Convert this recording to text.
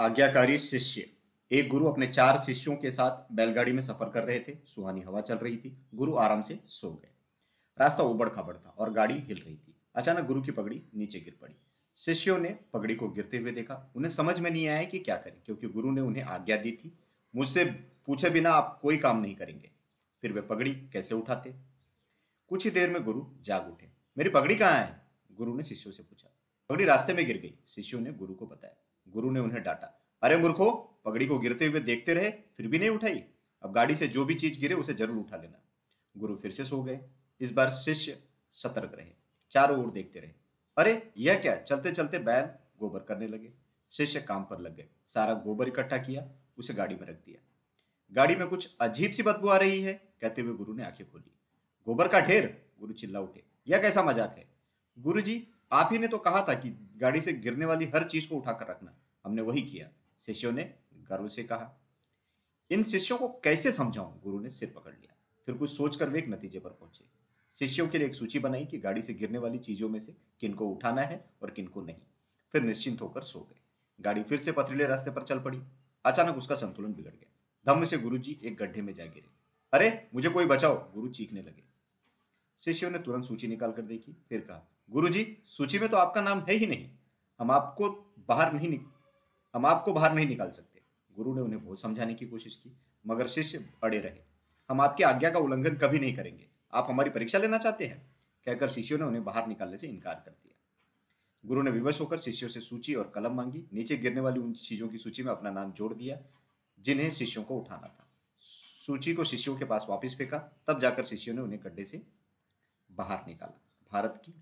आज्ञाकारी शिष्य। एक गुरु अपने चार शिष्यों के साथ बैलगाड़ी में सफ़र कर रहे थे। सुहानी हवा चल रही थी। गुरु आराम से सो गए। रास्ता उबड़ खाबड़ था और गाड़ी हिल रही थी। अचानक गुरु की पगड़ी नीचे गिर पड़ी। शिष्यों ने पगड़ी को गिरते हुए देखा। उन्हें समझ में नहीं आया कि क्या करें, क्योंकि गुरु ने उन्हें आज्ञा दी थी। मुझसे पूछे बिना आप कोई काम नहीं करेंगे। फिर वे पगड़ी कैसे उठाते? कुछ ही देर में गुरु जाग उठे। मेरी पगड़ी कहाँ है? गुरु ने शिष्यों से पूछा। पगड़ी रास्ते में गिर गई। शिष्यों ने गुरु को बताया। गुरु ने उन्हें डांटा। अरे मूर्खो, पगड़ी को गिरते हुए देखते रहे, फिर भी नहीं उठाई? अब गाड़ी से जो भी चीज़ गिरे, उसे ज़रूर उठा लेना। गुरु फिर से सो गए। इस बार शिष्य सतर्क रहे। चारों ओर देखते रहे। अरे, यह क्या? चलते चलते बैल गोबर करने लगे। शिष्य काम पर लग गए। सारा गोबर इकट्ठा किया, उसे गाड़ी में रख दिया। गाड़ी में कुछ अजीब सी बदबू आ रही है, कहते हुए गुरु ने आँखें खोली। गोबर का ढेर! गुरु चिल्ला उठे। यह कैसा मज़ाक है? गुरु जी, आप ही ने तो कहा था कि गाड़ी से गिरने वाली हर चीज़ को उठाकर रखना। हमने वही किया। शिष्यों ने गर्व से कहा, इन शिष्यों को कैसे समझाऊं? गुरु ने सिर पकड़ लिया। फिर कुछ सोचकर वे एक नतीजे पर पहुँचे। शिष्यों के लिए एक सूची बनाई कि गाड़ी से गिरने वाली चीज़ों में से किनको उठाना है और किनको नहीं। फिर निश्चिंत होकर सो गए। गाड़ी फिर से पथरीले रास्ते पर चल पड़ी। अचानक उसका संतुलन बिगड़ गया। धम्म से गुरुजी एक गड्ढे में जा गिरे। अरे, मुझे कोई बचाओ! गुरु चीखने लगे। शिष्यों ने तुरंत सूची निकाल कर देखी। फिर कहा गुरु जी सूची में तो आपका नाम है ही नहीं। हम आपको बाहर नहीं. हम आपको बाहर नहीं निकाल सकते। गुरु ने उन्हें बहुत समझाने की कोशिश की, मगर शिष्य अड़े रहे। हम आपकी आज्ञा का उल्लंघन कभी नहीं करेंगे। आप हमारी परीक्षा लेना चाहते हैं? कहकर शिष्यों ने उन्हें बाहर निकालने से इनकार कर दिया। गुरु ने विवश होकर शिष्यों से सूची और कलम मांगी। नीचे गिरने वाली उन चीज़ों की सूची में अपना नाम जोड़ दिया, जिन्हें शिष्यों को उठाना था। सूची को शिष्यों के पास वापस फेंका, तब जाकर शिष्यों ने उन्हें गड्ढे से बाहर निकाला। भारत की